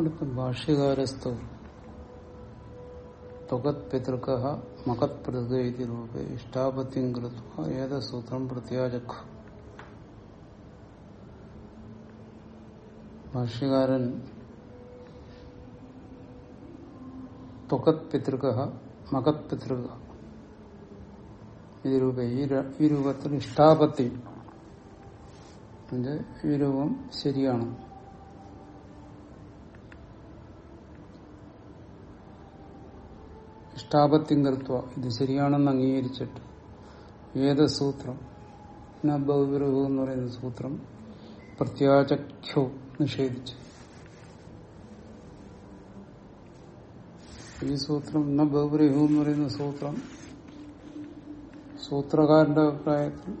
അടുത്ത ഭാഷ്യകാരസ്ഥ ത്വകത് പിതൃക മകത് പൃഥ്വ രൂപ. ഇഷ്ടാപത്യം കൃത്വ ഏത സൂത്രം പ്രത്യാചഖ ഭാഷ്യകാരൻ ത്വകത് പിതൃക മകത് പിതൃക ഈ രൂപ. ഈ രൂപത്തിൽ ഇഷ്ടാപത്തി ഈ രൂപം ശരിയാണ്. ഇഷ്ടാപത്തിങ്കർത്വ ഇത് ശരിയാണെന്ന് അംഗീകരിച്ചിട്ട്. ഏത് സൂത്രം എന്ന് പറയുന്ന സൂത്രം. പ്രത്യാചഖ്യോ നിഷേധിച്ചു. ഈ സൂത്രം ന ബഹുവിരഹു എന്ന് പറയുന്ന സൂത്രം. സൂത്രകാരന്റെ അഭിപ്രായത്തിൽ.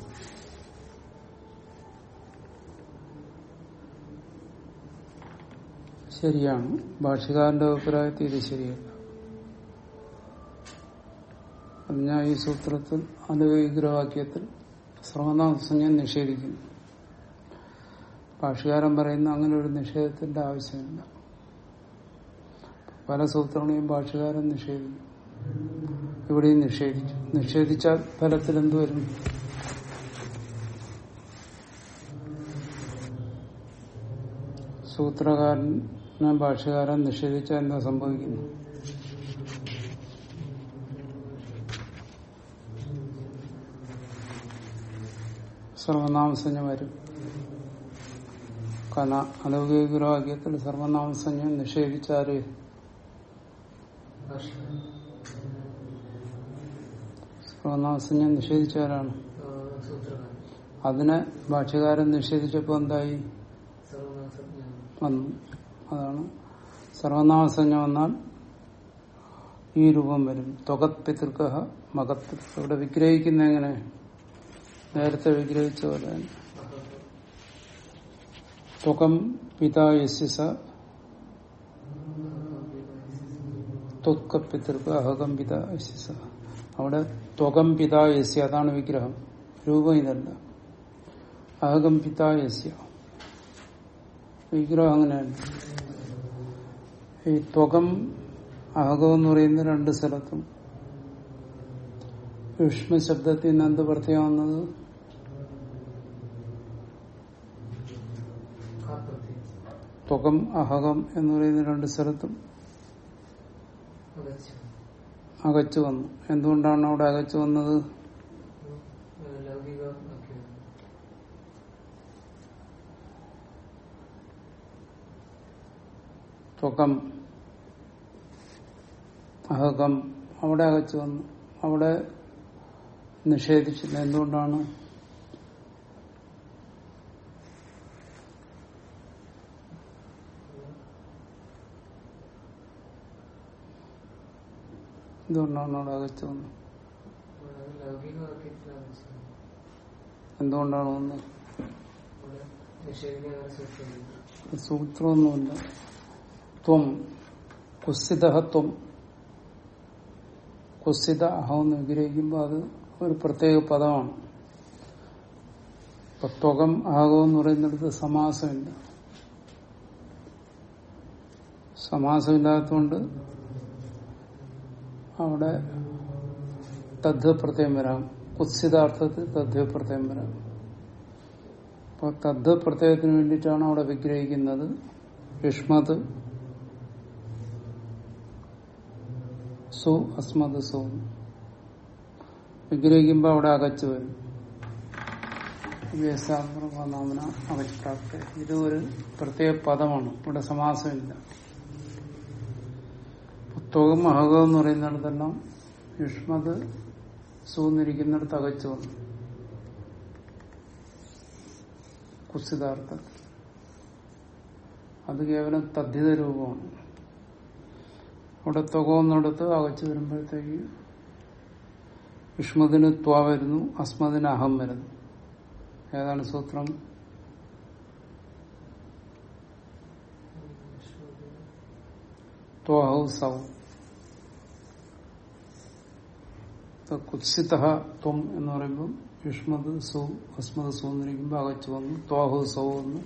ശരിയാണ്. ഭാഷകാരന്റെ അഭിപ്രായത്തിൽ ഇത് ഞാൻ ഈ സൂത്രത്തിൽ അനുവിഗ്രഹവാക്യത്തിൽ സംജ്ഞ നിഷേധിക്കുന്നു. ഭാഷകാരൻ പറയുന്ന അങ്ങനെ ഒരു നിഷേധത്തിന്റെ ആവശ്യമില്ല. പല സൂത്രങ്ങളെയും ഭാഷകാരൻ നിഷേധിക്കും ഇവിടെയും നിഷേധിച്ചു. നിഷേധിച്ചാൽ ഫലത്തിൽ എന്ത് വരും? സൂത്രകാരൻ ഭാഷകാരൻ നിഷേധിച്ചാൽ എന്താ സംഭവിക്കുന്നു സർവനാമസഞ്ജ വരും. കന കാരണം അലൗകികവാക്യത്തിൽ സർവനാമസഞ്ജം നിഷേധിച്ചാൽ? സർവനാമസഞ്ജം നിഷേധിച്ചാലാണ് അതിനെ ഭാഷകാരൻ നിഷേധിച്ചപ്പോ എന്തായി? വന്നു. അതാണ്. സർവനാമസഞ്ജം വന്നാൽ ഈ രൂപം വരും. ത്വകത് പിതൃക മകത് ഇവിടെ വിഗ്രഹിക്കുന്ന എങ്ങനെ? നേരത്തെ വിഗ്രഹിച്ച പോലെ തന്നെ. ത്വകം പിതായസ്യ ത്വക്ക പിതൃക അഹകം പിതായസ്യ അവിടെ ത്വകം പിതായസ്യ അതാണ് വിഗ്രഹം. രൂപം ഇതല്ല. അഹകം പിതായസ്യ വിഗ്രഹം അങ്ങനെയാണ്. ഈ ത്വകം അഹകം എന്ന് പറയുന്ന രണ്ട് സ്ഥലത്തും. യുഷ്മ ശബ്ദത്തിന് എന്ത് പ്രത്യേകമാവുന്നത് ത്വകം അഹകം എന്ന് പറയുന്ന രണ്ട് സ്ഥലത്തും അകച്ചു വന്നു. എന്തുകൊണ്ടാണ് അവിടെ അകച്ചു വന്നത്? ത്വകം അഹകം അവിടെ അകച്ചു വന്നു. അവിടെ നിഷേധിച്ചില്ല. എന്തുകൊണ്ടാണ്? എന്തുകൊണ്ടാണ് അവിടെ വന്നത് എന്തുകൊണ്ടാണ് വന്നത് സൂത്രമൊന്നുമില്ല. ത്വം കുസിതഹത്വം കുസിത അഹമെന്ന് വിഗ്രഹിക്കുമ്പോൾ അത് ഒരു പ്രത്യേക പദമാണ്. ഇപ്പൊ ആഹകം എന്ന് പറയുന്നിടത്ത് സമാസമില്ല. സമാസമില്ലാത്തതുകൊണ്ട് അവിടെ തദ്വപ്രത്യം വരാം. കുത്സിതാർത്ഥത്തിൽ തദ്വപ്രത്യം വരാം. അപ്പൊ തദ്വപ്രത്യത്തിന് വേണ്ടിയിട്ടാണ് അവിടെ വിഗ്രഹിക്കുന്നത് യുഷ്മത് സു അസ്മത് സു. വിഗ്രഹിക്കുമ്പോ അവിടെ അകച്ചു വരും. നാമന ഇത് ഒരു പ്രത്യേക പദമാണ്. ഇവിടെ സമാസമില്ല. തുകം അഹകം എന്ന് പറയുന്നിടത്തെല്ലാം യുഷ്മത് സൂന്നിരിക്കുന്നിടത്ത് അകച്ചു വന്നു. കുസിതാർത്ഥ അത് കേവലം തദ്ധിത രൂപമാണ്. അവിടെ ത്വകമെന്നിടത്ത് അകച്ചു വരുമ്പോഴത്തേക്ക് യുഷ്മതിന് ത്വ വരുന്നു അസ്മതിന് അഹം വരുന്നു. ഏതാണ് സൂത്രം? ത്വഹൗ സൗ. കുത്സിത ത്വം എന്ന് പറയുമ്പോൾ യുഷ്മത് സൗ അസ്മത് സൗ എന്നിരിക്കുമ്പോൾ അകച്ചു വന്നു. ത്വാഹു സൗ എന്ന്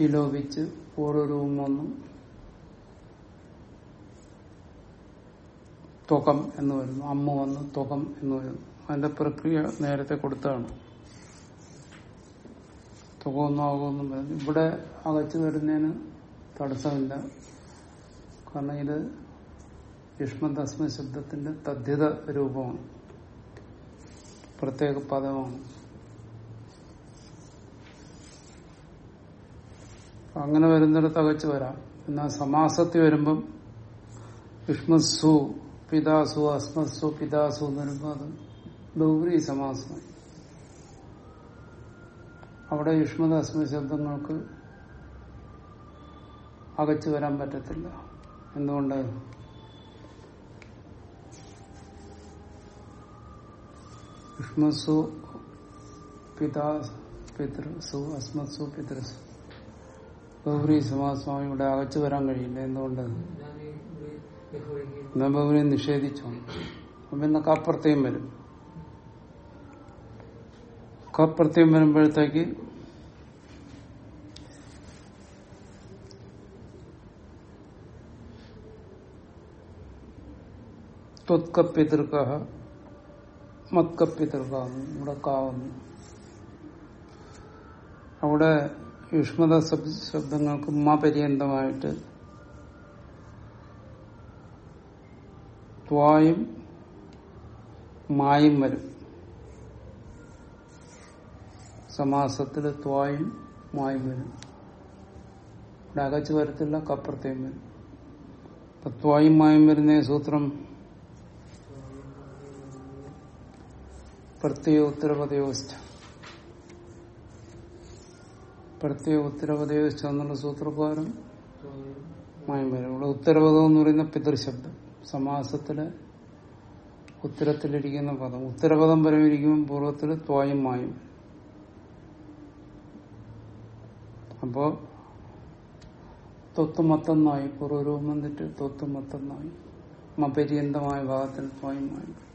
ടിലോപിച്ച് പൂർവരൂപം വന്നു. തുകം എന്ന് വരുന്നു. അമ്മ വന്ന് തുകം എന്ന് വരുന്നു. അതിന്റെ പ്രക്രിയ നേരത്തെ കൊടുത്താണ്. തുകമൊന്നും ആകുമെന്നും പറഞ്ഞു ഇവിടെ അകച്ചു വരുന്നതിന് തടസ്സമില്ല. കാരണം ഇത് യുഷ്മദസ്മ ശബ്ദത്തിന്റെ തദ്ധ്യത രൂപമാണ്. പ്രത്യേക പദമാണ്. അങ്ങനെ വരുന്നിടത്ത് അകച്ചു വരാം. എന്നാൽ സമാസത്തിൽ വരുമ്പം യുഷ്മസു പിതാസു അസ്മസു പിതാസു എന്ന് വരുമ്പോൾ അത് ഡൗരി സമാസമായി. അവിടെ യുഷ്മത അസ്മ ശബ്ദങ്ങൾക്ക് അകച്ചു വരാൻ പറ്റത്തില്ല. എന്തുകൊണ്ട്? യുഷ്മസു പിതാ പിതൃസു അസ്മത്സു പിതൃസു ബഹുരി സമാസ്വാമി ഇവിടെ അകച്ചു വരാൻ കഴിയില്ല. എന്തുകൊണ്ട്? ബഹുരി നിഷേധിച്ചു? അപ്പൊ പിന്നെ കപ്രത്യം വരും. കപ്രത്യം വരുമ്പോഴത്തേക്ക് ത്വത്കപ്പിതൃക മത്കപ്പിതൃക ഇവിടെ കാവുന്നു അവിടെ യുഷ്മത ശബ്ദങ്ങൾക്ക് മ പര്യന്തമായിട്ട് ത്വായും മായും വരും. സമാസത്തിൽ ത്വായും മായും വരും. ഇവിടെ അകച്ചു വരത്തില്ല കപ്പുറത്തേയും വരും. അപ്പൊ ത്വായും മായും വരുന്ന സൂത്രം പ്രത്യേക ഉത്തരപദയോസ്ഥ പ്രത്യേക ഉത്തരപദയോസ്ഥ എന്നുള്ള സൂത്രപ്രകാരം മായം വരും. ഇവിടെ ഉത്തരപദം എന്ന് പറയുന്ന പിതൃശബ്ദം. സമാസത്തിൽ ഉത്തരത്തിലിരിക്കുന്ന പദം. ഉത്തരപദം പരമിരിക്കുമ്പോൾ പൂർവത്തിൽ ത്വായും മായും. അപ്പോ തൊത്തുമത്തൊന്നായി പൂർവരൂപം വന്നിട്ട് തൊത്തുമത്തൊന്നായി മപര്യന്തമായ ഭാഗത്തിൽ ത്വായും മായും.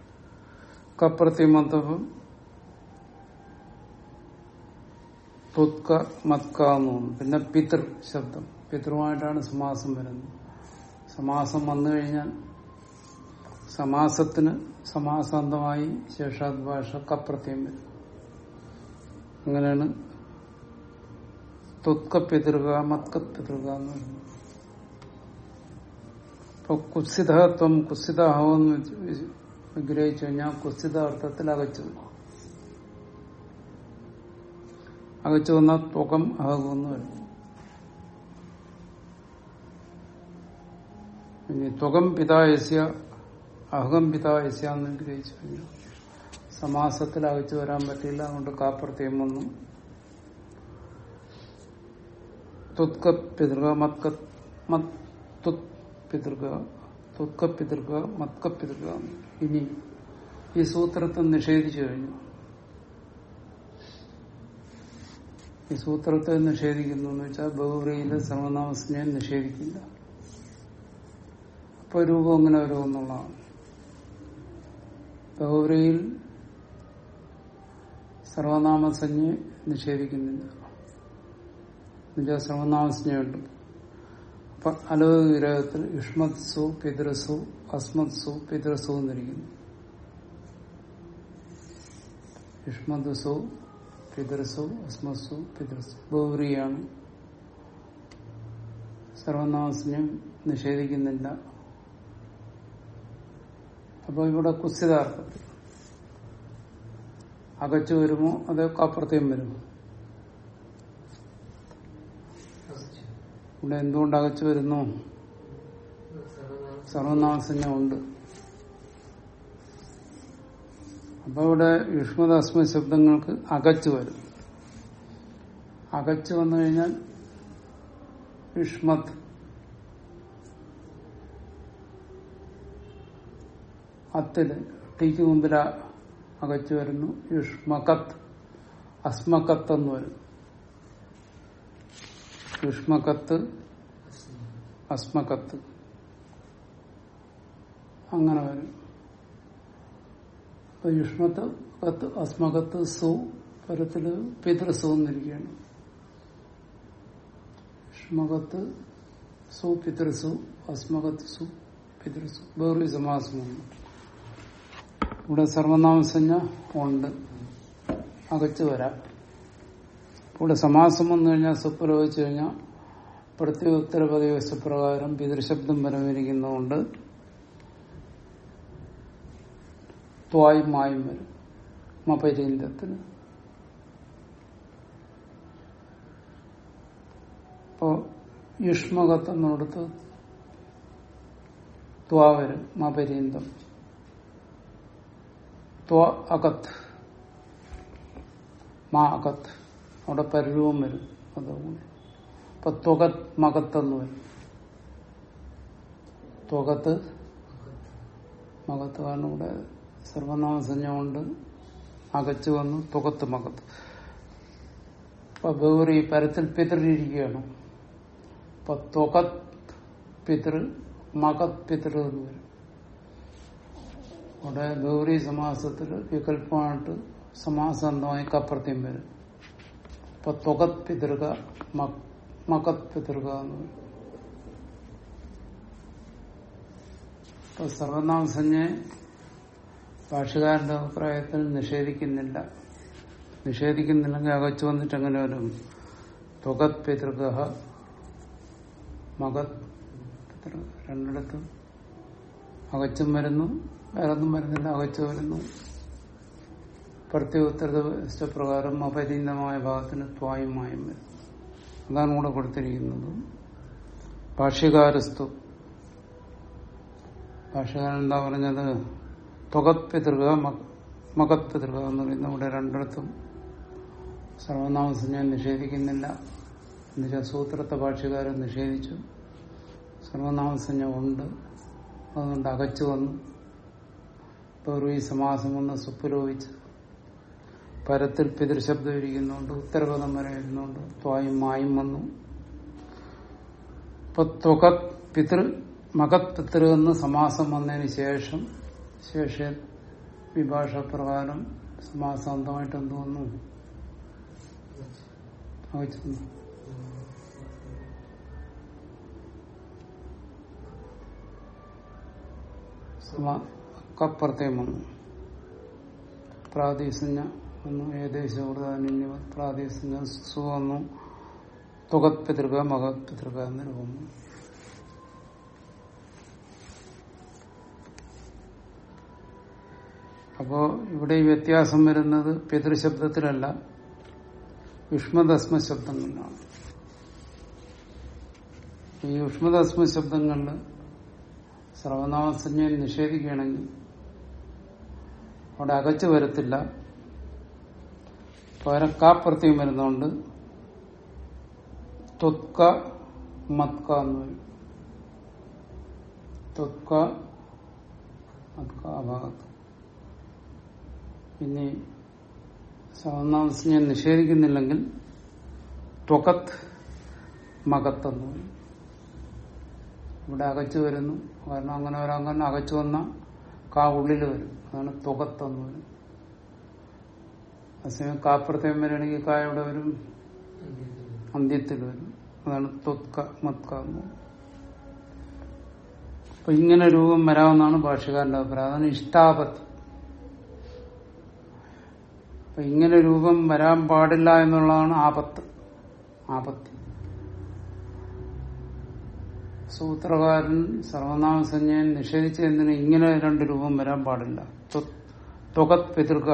കപ്രത്യമത്തപ്പം തുത്ക മത്ക എന്ന് പിന്നെ പിതൃ ശബ്ദം. പിതൃമായിട്ടാണ് സമാസം വരുന്നത്. സമാസം വന്നു കഴിഞ്ഞാൽ സമാസത്തിന് സമാസാന്തമായി ശേഷാദ് ഭാഷ കപ്രത്യം വരും. അങ്ങനെയാണ് തുത്ക പിതൃക മത്ക പിതൃക എന്ന് പറയുന്നത് ഇപ്പൊ കുസിതത്വം കുത്സിതാഹമെന്ന് വിഗ്രഹിച്ചു. കഴിഞ്ഞാൽ കുത്സിത അർത്ഥത്തിൽ അകച്ചു അകച്ചു വന്നാൽ തുകം അഹകുമെന്ന് വരും ഇനി തുകം പിതായസ്യ അഹകം പിതായസ്യ എന്ന് വിഗ്രഹിച്ചു കഴിഞ്ഞാൽ സമാസത്തിൽ അകച്ചു വരാൻ പറ്റില്ല അതുകൊണ്ട് കാപ്രത്യം വന്നു തുത്ക പിതൃക മത്ക പിതൃക തുത്ക പിതൃക മത്ക പിതൃക. ഇനി ഈ സൂത്രത്തെ നിഷേധിച്ചു കഴിഞ്ഞു. ഈ സൂത്രത്തെ നിഷേധിക്കുന്നു എന്ന് വെച്ചാൽ ബഹുറിയിലെ സർവനാമസ്നെ നിഷേധിക്കില്ല. അപ്പൊ രൂപം അങ്ങനെ വരുമെന്നുള്ളതാണ് ബഹുറിയിൽ സർവനാമസഞ്ജയെ നിഷേധിക്കുന്നില്ല. എന്നുവെച്ചാൽ സർവനാമസഞ്ജയുണ്ട് അപ്പൊ അലോക വിഗ്രഹത്തിൽ യുഷ്മത്സു പിതൃസു അസ്മത്സു പിതൃസു എന്നിരിക്കുന്നു. യുഷ്മത്സു പിതൃസു അസ്മത്സു പിതൃസു. ഗൗരിയാണ്. സർവനാമസിനെയും നിഷേധിക്കുന്നില്ല. അപ്പൊ ഇവിടെ കുസ്യതാർത്ഥത്തിൽ അകച്ചു വരുമോ അതോ അപ്പുറത്തേം വരുമോ? ഇവിടെ എന്തുകൊണ്ട് അകച്ചു വരുന്നു? സർവനാമസഞ്ജ ഉണ്ട് അപ്പൊ ഇവിടെ യുഷ്മദാസ്മ ശബ്ദങ്ങൾക്ക് അകച്ചു വരും. അകച്ചു വന്നു കഴിഞ്ഞാൽ യുഷ്മത് അത്തിൽ ടീക്ക് മുമ്പിൽ അകച്ചു വരുന്നു. യുഷ്മകത്ത് അസ്മകത്ത് എന്ന് വരും. യുഷ്മകത്ത് അസ്മകത്ത്. അങ്ങനെ വരും. അപ്പൊ യുഷ്മത്ത് കത്ത് അസ്മകത്ത് സു പരത്തിൽ പിതൃസു എന്നിരിക്കുകയാണ്. യുഷ്മകത്ത് സു പിതൃസു അസ്മകത്ത് സു പിതൃസു. വേറൊരു സമാസമുണ്ട്. ഇവിടെ സർവനാമസഞ്ജ ഉണ്ട്. അകച്ചു വരാം. ഇവിടെ സമാസം വന്നു കഴിഞ്ഞാൽ സുപ്രയോഗിച്ചു കഴിഞ്ഞാൽ പ്രത്യുത്തര പദവ്യവസ്ഥപ്രകാരം പിതൃശബ്ദം പരമിരിക്കുന്നതുകൊണ്ട് ത്വായും മായും വരും. മപരീന്തത്തിന് അപ്പോ യുഷ്മകത്തെന്നോടത്ത് ത്വാ വരും മപരീന്തം ത്വ അകത്ത്. മാ അകത്ത്. അവിടെ പരരൂപം വരും. അതുകൊണ്ട് ഇപ്പൊ ത്വകത് മകത്തെന്ന് വരും. ത്വകത്ത് മകത്ത് കാരണം ഇവിടെ സർവനാമസഞ്ജ കൊണ്ട് അകച്ചു വന്നു. തുകത്ത് മകത്ത്. അപ്പൊ ഗൗറി പരത്തിൽ പിതൃരിക്കുകയാണ് അപ്പൊ തുകത് പിതൃ മകത് പിതൃ എന്ന് വരും. അവിടെ ഗൗരി സമാസത്തിൽ വികല്പമായിട്ട് സമാസന്ധമായി കപ്രത്യം വരും. അപ്പൊ തുകത് പിതൃക മകത് പിതൃക എന്ന് ഇപ്പൊ സർവനാമസഞ്ജയെ ഭാഷകാരന്റെ അഭിപ്രായത്തിൽ നിഷേധിക്കുന്നില്ല. നിഷേധിക്കുന്നില്ലെങ്കിൽ അകച്ചു വന്നിട്ട് എങ്ങനെ വരും? തുകത് പിതൃക മകത് രണ്ടിടത്തും അകച്ചും വരുന്നു വേറൊന്നും വരുന്നില്ല അകച്ചു വരുന്നു. പ്രത്യുത്തര പ്രകാരം അപരീതമായ ഭാഗത്തിന് ത്വായുമായും വരും. അതാണ് കൂടെ കൊടുത്തിരിക്കുന്നത്. ഭാഷ്യകാരസ്തു ഭാഷകാരൻ എന്താ പറഞ്ഞത്? തുകപ്പിതൃക മകപ്പിതൃക എന്ന് പറയുന്ന ഇവിടെ രണ്ടിടത്തും സർവനാമസം ഞാൻ നിഷേധിക്കുന്നില്ല. എന്നുവെച്ചാൽ സൂത്രത്തെ ഭാഷകാരൻ നിഷേധിച്ചു. സർവനാമസഞ്ജ ഉണ്ട് അതുകൊണ്ട് അകച്ചു വന്നു. പൂർവീ സമാസം വന്ന് സുപ്പുരോഹിച്ച് പരത്തിൽ പിതൃശബ്ദം ഇരിക്കുന്നുണ്ട് ഉത്തരപദം വരെ വരുന്നുണ്ട് ത്വായും മായും വന്നു. ഇപ്പൊ ത്വകത് പിതൃ മകത് പിതൃ എന്ന് സമാസം വന്നതിന് ശേഷം ശേഷ വിഭാഷ പ്രകാരം സമാസാന്തമായിട്ട് എന്ത് വന്നു? കപ്പുറത്തേം വന്നു. പ്രാദേശിക വന്നു. ഏകദേശം പ്രാദേശിക സു വന്നു. തുകത് പിതൃക മകത് പിതൃക എന്ന രൂപം അപ്പോ ഇവിടെ ഈ വ്യത്യാസം വരുന്നത് പിതൃശബ്ദത്തിലല്ല. യുഷ്മദസ്മ ശബ്ദങ്ങളിലാണ് ഈ യുഷ്മദസ്മ ശബ്ദങ്ങളിൽ സർവനാമസഞ്ജയം നിഷേധിക്കുകയാണെങ്കിൽ അവിടെ അകച്ചു വരത്തില്ല. പകരം കാപ്രത്യം വരുന്നതുകൊണ്ട് ത്വക്ക മത്ക എന്ന് വരും. ത്വക്ക മത്ക ആ ഭാഗത്ത്. ഇനി സർവനാമസഞ്ജയം നിഷേധിക്കുന്നില്ലെങ്കിൽ ത്വകത്ത് മകത്ത് എന്ന് പറയും ഇവിടെ അകച്ചു വരുന്നു. കാരണം അങ്ങനെ വരാൻ കാരണം അകച്ചു വന്ന കാ ഉള്ളിൽ വരും. അതാണ് തുകത്തെന്ന് പറയും അതേസമയം കാപ്രത്യം വരികയാണെങ്കിൽ കാ എവിടെ വരും. അന്ത്യത്തിൽ വരും. അതാണ് ത്വത്ക മത്ക എന്ന് അപ്പൊ ഇങ്ങനെ രൂപം വരാമെന്നാണ് ഭാഷകാരന്റെ അഭിപ്രായം. അതാണ് ഇഷ്ടാപത്ത്. അപ്പൊ ഇങ്ങനെ രൂപം വരാൻ പാടില്ല എന്നുള്ളതാണ് ആപത്ത്. ആപത്ത്. സൂത്രകാരൻ സർവനാമസഞ്ജയൻ നിഷേധിച്ച എന്തിനു? ഇങ്ങനെ രണ്ട് രൂപം വരാൻ പാടില്ല. തുകത് പിതൃക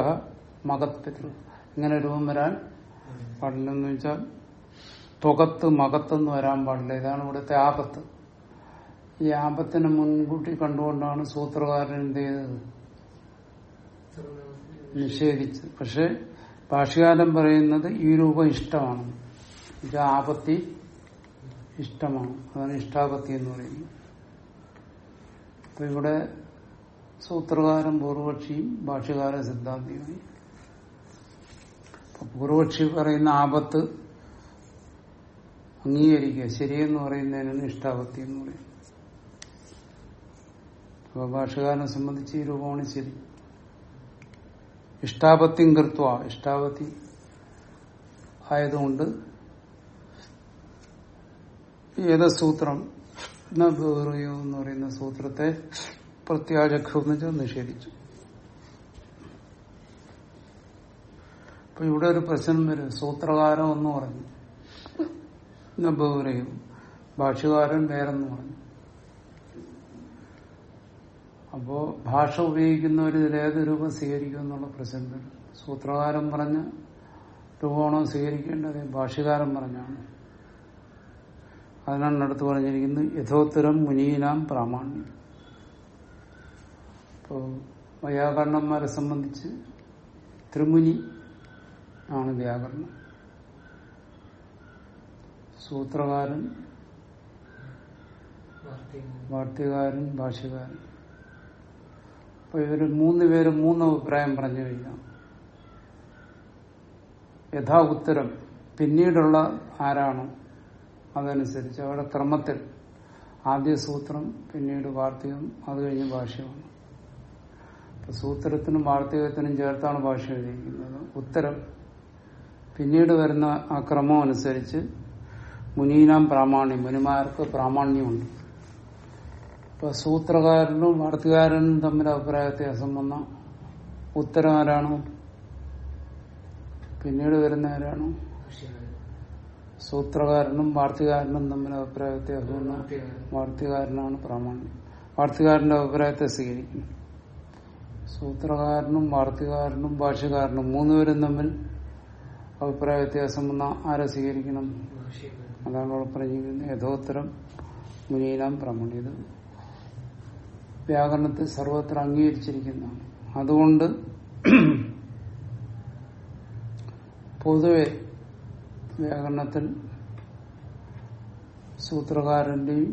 മകത് പിതൃ ഇങ്ങനെ രൂപം വരാൻ പാടില്ലെന്ന് വെച്ചാൽ തുകത്ത് മകത്തെന്ന് വരാൻ പാടില്ല. ഇതാണ് ഇവിടുത്തെ ആപത്ത്. ഈ ആപത്തിനെ മുൻകൂട്ടി കണ്ടുകൊണ്ടാണ് സൂത്രകാരൻ എന്ത് ചെയ്തത്? നിഷേധിച്ചത്. പക്ഷെ ഭാഷകാലം പറയുന്നത് ഈ രൂപം ഇഷ്ടമാണ്. ഇത് ആപത്തി ഇഷ്ടമാണ്. അതാണ് ഇഷ്ടാപത്തി എന്ന് പറയുന്നത്. അപ്പൊ ഇവിടെ സൂത്രകാരൻ പൂർവപക്ഷിയും ഭാഷകാര സിദ്ധാന്തിയുമായി അപ്പൊ പൂർവപക്ഷി പറയുന്ന ആപത്ത് അംഗീകരിക്കുക. ശരിയെന്ന് പറയുന്നതിനാണ് ഇഷ്ടാപത്തി എന്ന് പറയുന്നത്. അപ്പൊ ഭാഷകാരനെ സംബന്ധിച്ച് ഈ രൂപമാണ് ശരി. ഇഷ്ടാപത്തിയും കൃത്വ. ഇഷ്ടാപത്തി ആയതുകൊണ്ട് ഏത സൂത്രം? എന്ന് പറയുന്ന സൂത്രത്തെ പ്രത്യാചഖു എന്ന് നിഷേധിച്ചു. അപ്പൊ ഇവിടെ ഒരു പ്രശ്നം വരും. സൂത്രകാരം എന്ന് പറഞ്ഞു. നബൂരയും ഭാഷകാരൻ വേറെന്ന് പറഞ്ഞു. അപ്പോ ഭാഷ ഉപയോഗിക്കുന്നവര് ഇതിലേത് രൂപം സ്വീകരിക്കും എന്നുള്ള പ്രശ്നം വരും. സൂത്രകാരൻ പറഞ്ഞ രൂപമാണോ സ്വീകരിക്കേണ്ടത്? ഭാഷകാരം പറഞ്ഞാണ്. അതിനാണ് അടുത്ത് പറഞ്ഞിരിക്കുന്നത് യഥോത്തരം മുനീനാം പ്രാമാണ്യം. അപ്പോ വൈയാകരണന്മാരെ സംബന്ധിച്ച് ത്രിമുനി ആണ് വ്യാകരണം. സൂത്രകാരൻ വാർത്തകാരൻ. ഭാഷകാരൻ അപ്പൊ ഇവർ മൂന്ന് പേര് മൂന്ന് അഭിപ്രായം പറഞ്ഞു കഴിഞ്ഞാൽ യഥാ ഉത്തരം പിന്നീടുള്ള ആരാണോ അതനുസരിച്ച് അവരുടെ ക്രമത്തിൽ ആദ്യ സൂത്രം പിന്നീട് വാർത്തകം അത് കഴിഞ്ഞ് ഭാഷയാണ് സൂത്രത്തിനും വാർത്തകത്തിനും ചേർത്താണ് ഭാഷ എഴുതിയിരിക്കുന്നത്. ഉത്തരം പിന്നീട് വരുന്ന ആ ക്രമം അനുസരിച്ച് മുനീനാം പ്രാമാണ്യം മുനിമാർക്ക് പ്രാമാണ്യമുണ്ട്. ഇപ്പൊ സൂത്രകാരനും വാർത്തകാരനും തമ്മിൽ അഭിപ്രായ വ്യത്യാസം വന്ന ഉത്തരം ആരാണോ പിന്നീട് വരുന്ന ആരാണോ? സൂത്രകാരനും വാർത്തകാരനും തമ്മിൽ അഭിപ്രായ വ്യത്യാസം വാർത്തകാരനാണ് പ്രാമാണ്യം. വാർത്തകാരന്റെ അഭിപ്രായത്തെ സ്വീകരിക്കും സൂത്രകാരനും വാർത്തകാരനും ഭാഷകാരനും മൂന്നുപേരും തമ്മിൽ അഭിപ്രായ വ്യത്യാസം വന്ന ആരെ സ്വീകരിക്കണം? അതാണ് അവിടെ പറഞ്ഞിരിക്കുന്നത്. യഥോത്തരം മുനീനാം പ്രമണിത് വ്യാകരണത്തെ സർവത്ര അംഗീകരിച്ചിരിക്കുന്നതാണ്. അതുകൊണ്ട് പൊതുവെ വ്യാകരണത്തിൽ സൂത്രകാരന്റെയും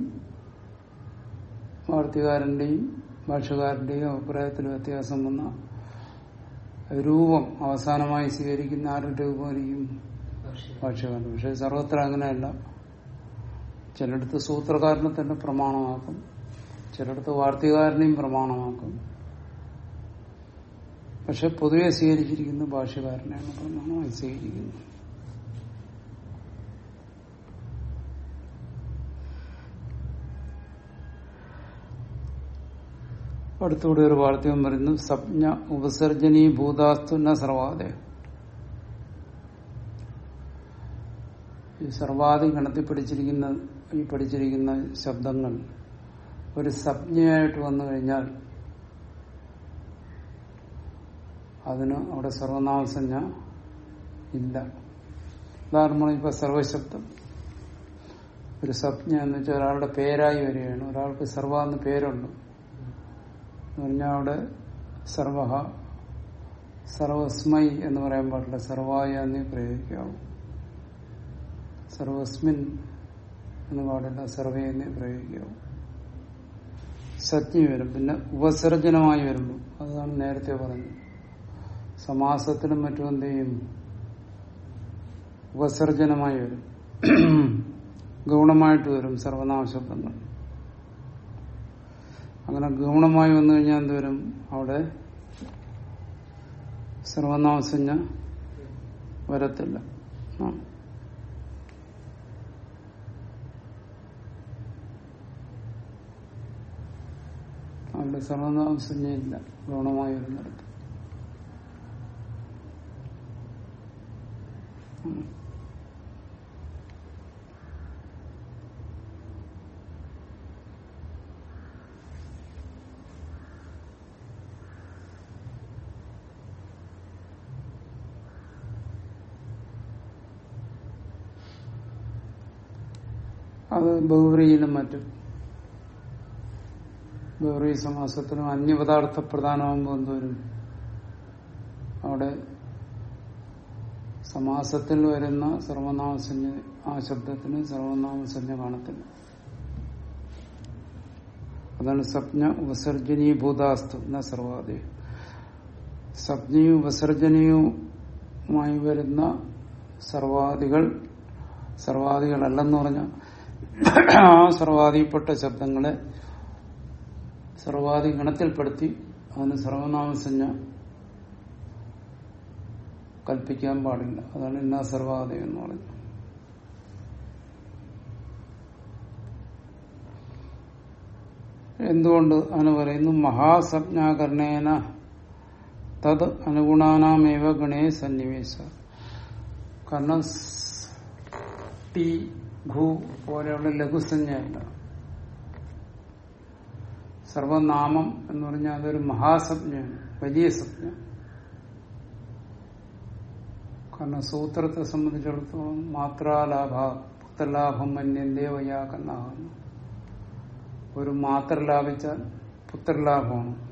വാർത്തകാരന്റെയും ഭാഷകാരന്റെയും അഭിപ്രായത്തിൽ വ്യത്യാസം വന്ന രൂപം അവസാനമായി സ്വീകരിക്കുന്ന ആരുടെ രൂപമായിരിക്കും? ഭാഷകാരൻ പക്ഷെ സർവത്ര അങ്ങനെയല്ല. ചിലടത്ത് സൂത്രകാരനെ തന്നെ പ്രമാണമാക്കും. ചിലടത്ത് വാർത്തകാരനെയും പ്രമാണമാക്കും. പക്ഷെ പൊതുവെ സ്വീകരിച്ചിരിക്കുന്ന ഭാഷകാരനെയാണ് പ്രമാണമായി സ്വീകരിക്കുന്നത് അടുത്തൂടെ ഒരു വാർത്തകം പറയുന്നു സപ്ഞ ഉപസർജനീ ഭൂതാസ്തു സർവാദ. ഈ സർവാദി ഗണത്തിൽ പിടിച്ചിരിക്കുന്ന ഈ പഠിച്ചിരിക്കുന്ന ശബ്ദങ്ങൾ ഒരു സപ്നയായിട്ട് വന്നു കഴിഞ്ഞാൽ അതിന് അവിടെ സർവനാമസഞ്ജ ഇല്ല. ഉദാഹരണം ഇപ്പൊ സർവശബ്ദം. ഒരു സംജ്ഞ എന്ന് വെച്ചാൽ ഒരാളുടെ പേരായി വരികയാണ്. ഒരാൾക്ക് സർവ എന്ന് പേരുണ്ട്. പറഞ്ഞാൽ അവിടെ സർവ സർവസ്മൈ എന്ന് പറയാൻ പാടില്ല. സർവായ എന്നേ പ്രയോഗിക്കാവൂ. സർവസ്മിൻ എന്ന് പാടില്ല. സർവേ എന്നേ പ്രയോഗിക്കാവൂ. സജ്ഞി വരും. പിന്നെ ഉപസർജനമായി വരുമ്പോൾ അതാണ് നേരത്തെ പറഞ്ഞത്. സമാസത്തിനും മറ്റും എന്ത് ചെയ്യും? ഉപസർജനമായി വരും. ഗൗണമായിട്ട് വരും സർവനാമശബ്ദങ്ങൾ അങ്ങനെ ഗൗണമായി വന്നു കഴിഞ്ഞാൽ എന്തുവരും അവിടെ സർവനാമസഞ്ജ വരത്തില്ല. അവിടെ സർവനാമസഞ്ജയില്ല ഗൗണമായി വരുന്നിടത്ത് ഉം. അത് ബഹുറിയിലും മറ്റും ബൗറി സമാസത്തിലും അന്യപദാർത്ഥ പ്രധാനമാകുമ്പോൾ എന്തോരും അവിടെ സമാസത്തിൽ വരുന്ന സർവനാമസഞ്ജ ആ ശബ്ദത്തിന് സർവനാമസഞ്ജ കാണത്തില്ല. അതാണ് സപ്ന ഉപസർജനീഭൂതാസ്തു എന്ന സർവാദി. സ്വപ്നയും ഉപസർജനീയവുമായി വരുന്ന സർവാദികൾ സർവാദികളല്ലെന്ന് പറഞ്ഞ ആ സർവാദിപ്പെട്ട ശബ്ദങ്ങളെ സർവാദി ഗണത്തിൽപ്പെടുത്തി അതിന് സർവനാമസഞ്ജ കൽപ്പിക്കാൻ പാടില്ല. അതാണ് ഇന്നാ സർവാദി എന്ന് പറയുന്നത്. എന്തുകൊണ്ട് അങ്ങനെ പറയുന്നു? മഹാസജ്ഞാകരണേന തത് അനുഗുണാനാമേവ ഗണേ സന്നിവേശ. കാരണം സ് ടി ഭൂ പോലെയുള്ള ലഘുസഞ്ജയല്ല സർവനാമം എന്ന് പറഞ്ഞാൽ അതൊരു മഹാസജ്ഞയാണ് വലിയ സജ്ഞ. കാരണം സൂത്രത്തെ സംബന്ധിച്ചിടത്തോളം മാത്രാലാഭ പുത്രലാഭം മന്യന്തേ വയ്യാക്കന്നാകുന്നു ഒരു മാത്ര ലാഭിച്ചാൽ പുത്രലാഭമാണ്.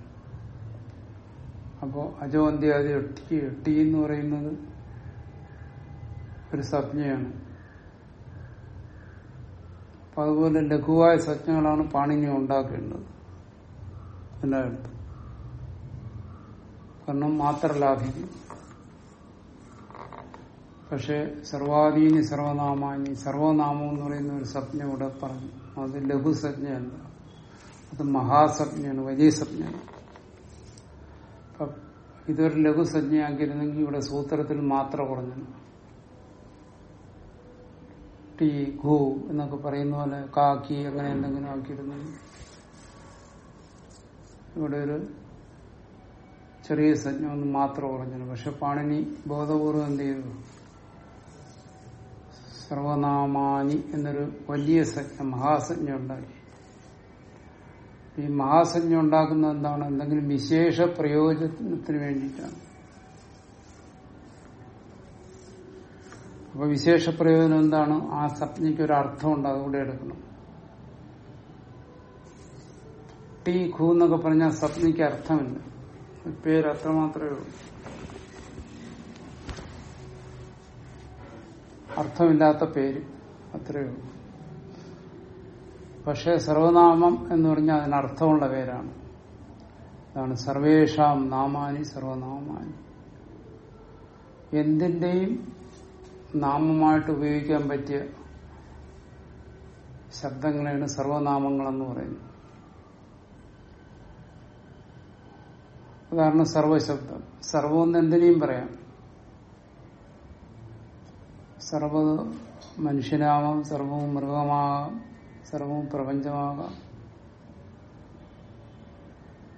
അപ്പോ അജോന്ത്യാദി എട്ടി എട്ടി എന്ന് പറയുന്നത് ഒരു സജ്ഞയാണ്. അപ്പൊ അതുപോലെ ലഘുവായ സജ്ഞകളാണ് പാണിനി ഉണ്ടാക്കേണ്ടത്. എല്ലായിടത്തും കാരണം മാത്ര ലാഭിക്കും പക്ഷെ സർവാധീനി സർവനാമാനി സർവനാമം എന്ന് പറയുന്ന ഒരു സജ്ഞ ഇവിടെ പറഞ്ഞു. അത് ലഘുസജ്ഞയല്ല അത് മഹാസജ്ഞയാണ് വലിയ സജ്ഞയാണ് ഇതൊരു ലഘുസജ്ഞയാക്കിയിരുന്നെങ്കിൽ ഇവിടെ സൂത്രത്തിൽ മാത്രം പറഞ്ഞു ടീ ഘു എന്നൊക്കെ പറയുന്ന പോലെ കാക്കി അങ്ങനെ എന്തെങ്കിലും ആക്കിയിരുന്നു ഇവിടെ ഒരു ചെറിയ സജ്ഞ ഒന്ന് മാത്രം പറഞ്ഞത്. പക്ഷെ പാണിനി ബോധപൂർവം എന്ത് ചെയ്തു? സർവനാമാനി എന്നൊരു വലിയ സജ്ഞ മഹാസജ്ഞ ഉണ്ടാക്കി. ഈ മഹാസജ്ഞ ഉണ്ടാക്കുന്നത് എന്താണ്? എന്തെങ്കിലും വിശേഷ പ്രയോജനത്തിന് വേണ്ടിയിട്ടാണ്. അപ്പൊ വിശേഷ പ്രയോജനം എന്താണ്? ആ സപ്നിക്ക് ഒരു അർത്ഥം ഉണ്ട് അതുകൂടെ എടുക്കണം. ടീ ഖു എന്നൊക്കെ പറഞ്ഞാൽ സപ്നിക്ക് അർത്ഥമില്ല. പേര് അത്ര മാത്രമേ ഉള്ളൂ. അർത്ഥമില്ലാത്ത പേര് അത്രയേ ഉള്ളൂ. പക്ഷെ സർവനാമം എന്ന് പറഞ്ഞാൽ അതിന് അർത്ഥമുള്ള പേരാണ്. അതാണ് സർവേഷാം നാമാനി സർവനാമാനി. എന്തിന്റെയും നാമമായിട്ട് ഉപയോഗിക്കാൻ പറ്റിയ ശബ്ദങ്ങളെയാണ് സർവനാമങ്ങളെന്ന് പറയുന്നത്. ഉദാഹരണം സർവശബ്ദം. സർവം എന്തിനേയും പറയാം. സർവ മനുഷ്യനാവാം സർവവും മൃഗമാകാം സർവവും പ്രപഞ്ചമാകാം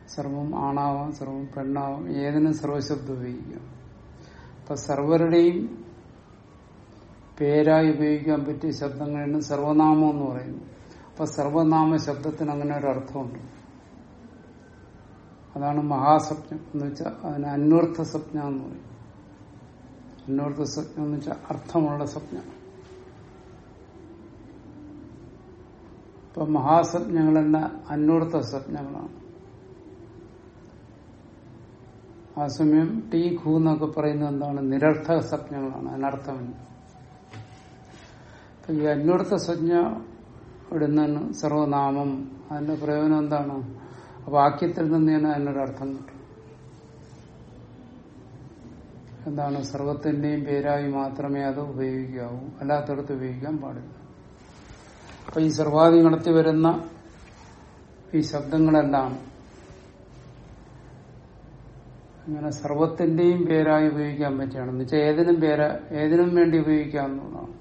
സർവം ആണാവാം സർവം പെണ്ണാവാം ഏതിനും സർവശബ്ദം ഉപയോഗിക്കാം. അപ്പൊ സർവരുടെയും പേരായി ഉപയോഗിക്കാൻ പറ്റിയ ശബ്ദങ്ങളാണ് സർവനാമം എന്ന് പറയുന്നത്. അപ്പൊ സർവനാമ ശബ്ദത്തിന് അങ്ങനെ ഒരു അർത്ഥമുണ്ട്. അതാണ് മഹാസ്വപ്നം എന്ന് വെച്ചാൽ അതിന് അന്വർത്ഥ സ്വപ്ന എന്ന് പറയും. അന്വർത്ഥ സ്വപ്നം എന്ന് വെച്ചാൽ അർത്ഥമുള്ള സ്വപ്നം. ഇപ്പൊ മഹാസ്വപ്നങ്ങളെല്ലാം അന്വർത്ഥ സ്വപ്നങ്ങളാണ്. ആ സമയം ടീ ഖൂ എന്നൊക്കെ പറയുന്നത് എന്താണ്? നിരർത്ഥക സ്വപ്നങ്ങളാണ് അതിനർത്ഥമില്ല അപ്പൊ ഈ അന്വർത്ഥ സജ്ഞ ഇടുന്ന സർവനാമം. അതിന്റെ പ്രയോജനം എന്താണ്? വാക്യത്തിൽ നിന്ന് തന്നെ അതിനൊരർത്ഥം കിട്ടും. എന്താണ്? സർവത്തിന്റെയും പേരായി മാത്രമേ അത് ഉപയോഗിക്കാവൂ. അല്ലാത്തടത്ത് ഉപയോഗിക്കാൻ പാടില്ല. അപ്പൊ ഈ സർവാദി നടത്തി വരുന്ന ഈ ശബ്ദങ്ങളെല്ലാം അങ്ങനെ സർവത്തിന്റെയും പേരായി ഉപയോഗിക്കാൻ പറ്റുകയാണ്. എന്ന് വെച്ചാൽ ഏതിനും പേര ഏതിനും വേണ്ടി ഉപയോഗിക്കാവുന്നതാണ്.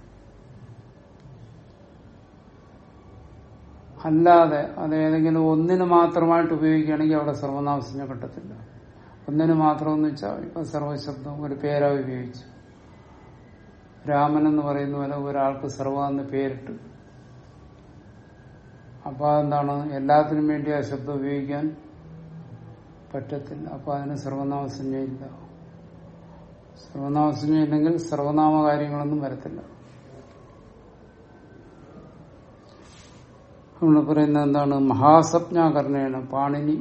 അല്ലാതെ അത് ഏതെങ്കിലും ഒന്നിന് മാത്രമായിട്ട് ഉപയോഗിക്കുകയാണെങ്കിൽ അവിടെ സർവനാമസഞ്ജ കിട്ടത്തില്ല ഒന്നിന് മാത്രം എന്ന് വെച്ചാൽ ഇപ്പൊ സർവശബ്ദം ഒരു പേരാ ഉപയോഗിച്ചു. രാമൻ എന്ന് പറയുന്ന പോലെ ഒരാൾക്ക് സർവ എന്ന് പേരിട്ട്. അപ്പൊ അതെന്താണ്? എല്ലാത്തിനും വേണ്ടി ആ ശബ്ദം ഉപയോഗിക്കാൻ പറ്റത്തില്ല. അപ്പൊ അതിന് സർവനാമസഞ്ജയില്ല സർവനാമസഞ്ജയില്ലെങ്കിൽ സർവനാമ കാര്യങ്ങളൊന്നും വരത്തില്ല. നമ്മൾ പറയുന്നത് എന്താണ്? മഹാസപ്ഞാകരണേന പാണിനി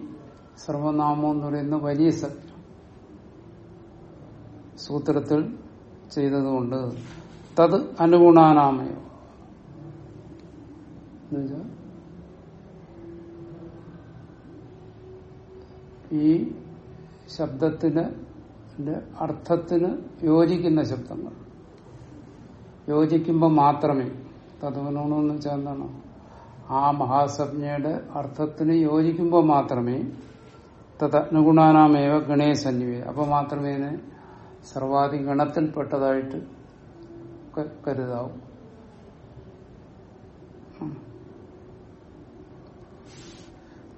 സർവനാമം എന്ന് പറയുന്ന വലിയ സപ്ന സൂത്രത്തിൽ ചെയ്തതുകൊണ്ട് തത് അനുഗുണാനാമയോ. ഈ ശബ്ദത്തിന് അർത്ഥത്തിന് യോജിക്കുന്ന ശബ്ദങ്ങൾ. യോജിക്കുമ്പോൾ മാത്രമേ തത്വനോണെന്ന് വെച്ചാൽ എന്താണ്? ആ മഹാസജ്ഞയുടെ അർത്ഥത്തിന് യോജിക്കുമ്പോൾ മാത്രമേ തദ്ഗുണാനാമേവ ഗണേ സന്നിവേ അപ്പോൾ മാത്രമേ ഇതിന് സർവാധി ഗണത്തിൽപ്പെട്ടതായിട്ട് കരുതാവും.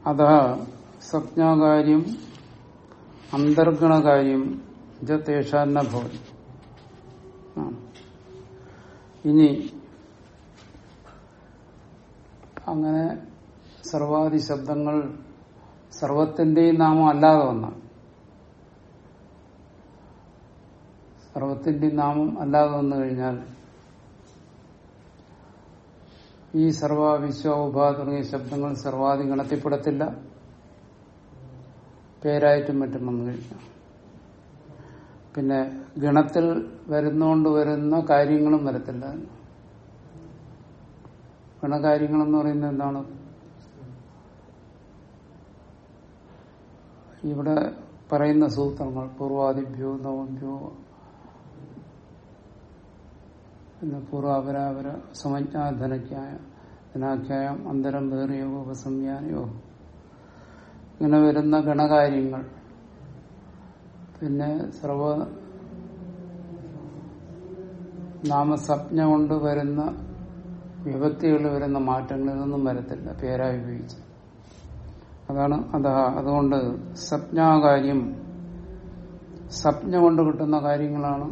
അത സ്വപ്നകാര്യം അന്തർഗണകാര്യം തേഷാന്ന ഭവതി. ആ. ഇനി അങ്ങനെ സർവാദി ശബ്ദങ്ങൾ സർവത്തിന്റെയും നാമം അല്ലാതെ വന്നാൽ സർവത്തിന്റെയും നാമം അല്ലാതെ വന്നു കഴിഞ്ഞാൽ ഈ സർവ വിശ്വ തുടങ്ങിയ ശബ്ദങ്ങൾ സർവാദി ഗണത്തിൽപ്പെടത്തില്ല. പേരായിട്ടും മറ്റും വന്നു കഴിഞ്ഞാൽ പിന്നെ ഗണത്തിൽ വരുന്നോണ്ട് വരുന്ന കാര്യങ്ങളും വരത്തില്ല. ഗണകാര്യങ്ങളെന്ന് പറയുന്നത് എന്താണ്? ഇവിടെ പറയുന്ന സൂത്രങ്ങൾ പൂർവാദിഭ്യോ നവഭ്യോ പിന്നെ പൂർവാപരാപര സമജ്ഞാധനക്കായ ധനാഖ്യായം അന്തരം വേറിയോ ഉപസംയാനയോ. ഇങ്ങനെ വരുന്ന ഗണകാര്യങ്ങൾ. പിന്നെ സർവ നാമസപ്ഞ കൊണ്ട് വരുന്ന വിഭക്തികളിൽ വരുന്ന മാറ്റങ്ങൾ ഇതൊന്നും വരത്തില്ല. പേരായി ഉപയോഗിച്ച്. അതാണ് അതാ അതുകൊണ്ട് സ്വപ്നാകാര്യം സ്വപ്ന കൊണ്ട് കിട്ടുന്ന കാര്യങ്ങളാണ്